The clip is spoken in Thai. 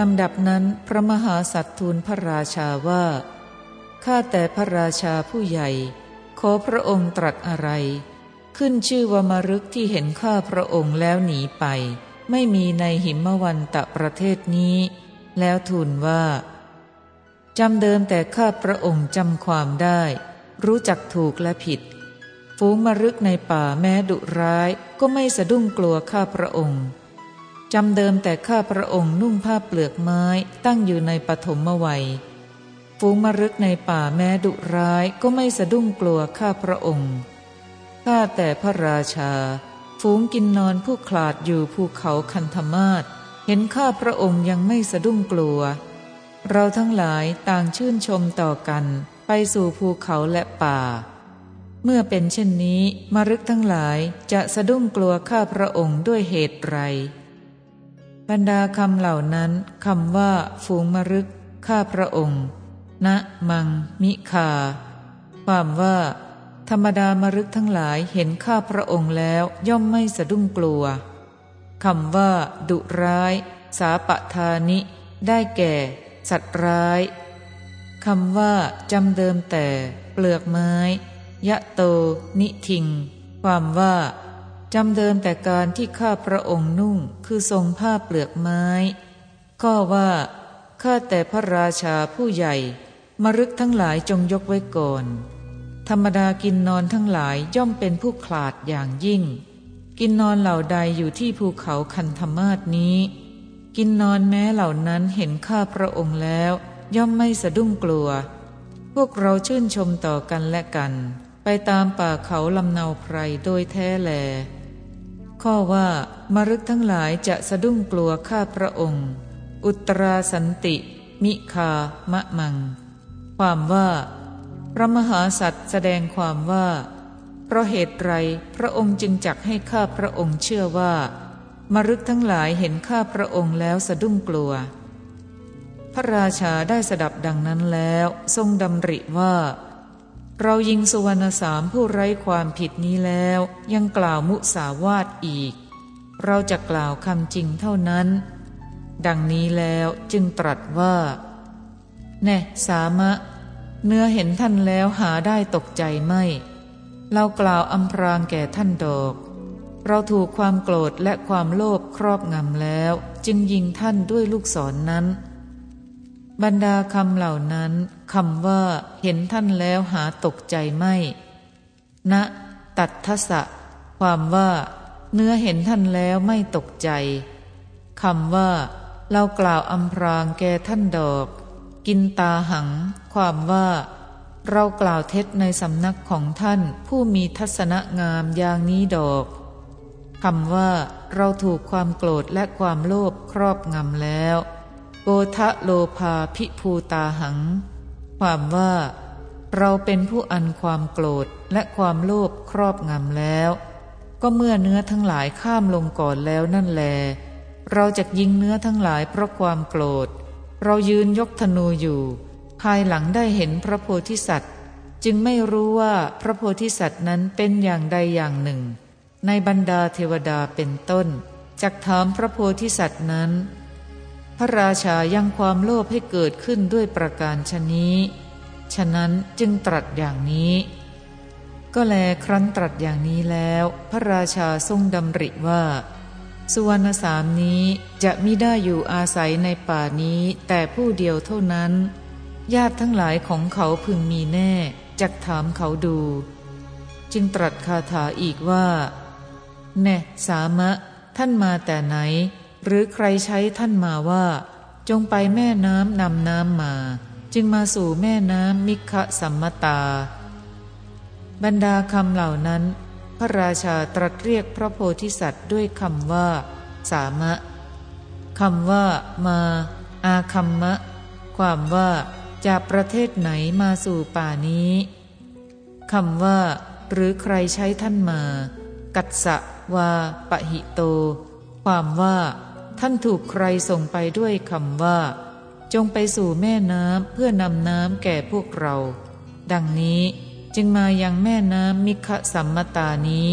ลำดับนั้นพระมหาสัตทูลพระราชาว่า ข้าแต่พระราชาผู้ใหญ่ ขอพระองค์ตรัสอะไร ขึ้นชื่อว่ามรึกที่เห็นข้าพระองค์แล้วหนีไป ไม่มีในหิมวันตะประเทศนี้ แล้วทูลว่าจำเดิมแต่ข้าพระองค์จำความได้ รู้จักถูกและผิด ฝูงมรึกในป่าแม้ดุร้ายก็ไม่สะดุ้งกลัวข้าพระองค์ จำเดิมแต่ข้าพระองค์นุ่งผ้าเปลือกไม้ตั้งอยู่ในปฐมวัยฝูงมรึกในป่าแม้ดุร้ายก็ไม่สะดุ้งกลัวข้าพระองค์ข้าแต่พระราชา ฝูงกินนอนผู้ขลาดอยู่ภูเขาคันธมาศเห็นข้าพระองค์ยังไม่สะดุ้งกลัว เราทั้งหลายต่างชื่นชมต่อกันไปสู่ภูเขาและป่า เมื่อเป็นเช่นนี้มรึกทั้งหลายจะสะดุ้งกลัวข้าพระองค์ด้วยเหตุไร บรรดาคำเหล่านั้นคำว่า ฝูงมรึก ข้าพระองค์ณมัง มิคา ความว่า ธรรมดามรึกทั้งหลายเห็นข้าพระองค์แล้วย่อมไม่สะดุ้งกลัวคำว่า ดุร้าย สาปทานิ ได้แก่ สัตว์ร้ายคำว่าจำเดิมแต่ เปลือกไม้ ยะโต นิทิง ความว่า จำเดิมแต่การที่ข้าพระองค์นุ่งคือทรงผ้าเปลือกไม้ ข้อว่าข้าแต่พระราชาผู้ใหญ่มรึกทั้งหลายจงยกไว้ก่อน ธรรมดากินนอนทั้งหลายย่อมเป็นผู้ขลาดอย่างยิ่ง กินนอนเหล่าใดอยู่ที่ภูเขาคันธมาศนี้ กินนอนแม้เหล่านั้นเห็นข้าพระองค์แล้ว ย่อมไม่สะดุ้งกลัว พวกเราชื่นชมต่อกันและกัน ไปตามป่าเขาลำเนาไพรโดยแท้แล ข้อว่ามรึกทั้งหลายจะสะดุ้งกลัวข้าพระองค์ อุตราสันติ มิคามะมัง ความว่า พระมหาสัตว์แสดงความว่า เพราะเหตุไรพระองค์จึงจักให้ข้าพระองค์เชื่อว่ามรึกทั้งหลายเห็นข้าพระองค์แล้วสะดุ้งกลัว พระราชาได้สดับดังนั้นแล้ว ทรงดำริว่า เรายิงสุวรรณสามผู้ไร้ความผิดนี้แล้ว ยังกล่าวมุสาวาทอีก เราจะกล่าวคำจริงเท่านั้น ดังนี้แล้วจึงตรัสว่า แน่สามะ เนื้อเห็นท่านแล้วหาได้ตกใจไม่ เรากล่าวอำพรางแก่ท่านดอก เราถูกความโกรธและความโลภครอบงำแล้ว จึงยิงท่านด้วยลูกศรนนั้น บรรดาคำเหล่านั้น คำว่าเห็นท่านแล้วหาตกใจไม่ณนะตัดทศะความว่าเนื้อเห็นท่านแล้วไม่ตกใจคำว่า เรากล่าวอำพรางแก่ท่านดอก กินตาหัง ความว่า เรากล่าวเท็จในสำนักของท่านผู้มีทัศนะงามอย่างนี้ดอกคำว่า เราถูกความโกรธและความโลภครอบงำแล้ว โกทะโลภาพิภูตาหัง ความว่าเราเป็นผู้อันความโกรธและความโลภครอบงำแล้ว ก็เมื่อเนื้อทั้งหลายข้ามลงก่อนแล้วนั่นแล เราจะยิงเนื้อทั้งหลายเพราะความโกรธ เรายืนยกธนูอยู่ ภายหลังได้เห็นพระโพธิสัตว์ จึงไม่รู้ว่าพระโพธิสัตว์นั้นเป็นอย่างใดอย่างหนึ่ง ในบรรดาเทวดาเป็นต้นจักถามพระโพธิสัตว์นั้น พระราชายังความโลภให้เกิดขึ้นด้วยประการชนี้ ฉะนั้นจึงตรัสอย่างนี้ ก็แลครั้นตรัสอย่างนี้แล้ว พระราชาทรงดำริว่า สุวรรณสามนี้จะมิได้อยู่อาศัยในป่านี้แต่ผู้เดียวเท่านั้น ญาติทั้งหลายของเขาพึงมีแน่จักถามเขาดู จึงตรัสคาถาอีกว่า แน่สามะ ท่านมาแต่ไหน หรือใครใช้ท่านมาว่า จงไปแม่น้ำนำน้ำมา จึงมาสู่แม่น้ำมิขสัมมตา บรรดาคำเหล่านั้น พระราชาตรัสเรียกพระโพธิสัตว์ด้วยคำว่า สามะคำว่า มา อาคัมมะ ความว่าจากประเทศไหนมาสู่ป่านี้คำว่า หรือใครใช้ท่านมา กัตสะวาปะหิโต ความว่า ท่านถูกใครส่งไปด้วยคำว่า จงไปสู่แม่น้ำเพื่อนำน้ำแก่พวกเรา ดังนี้จึงมายังแม่น้ำมิขสัมมตานี้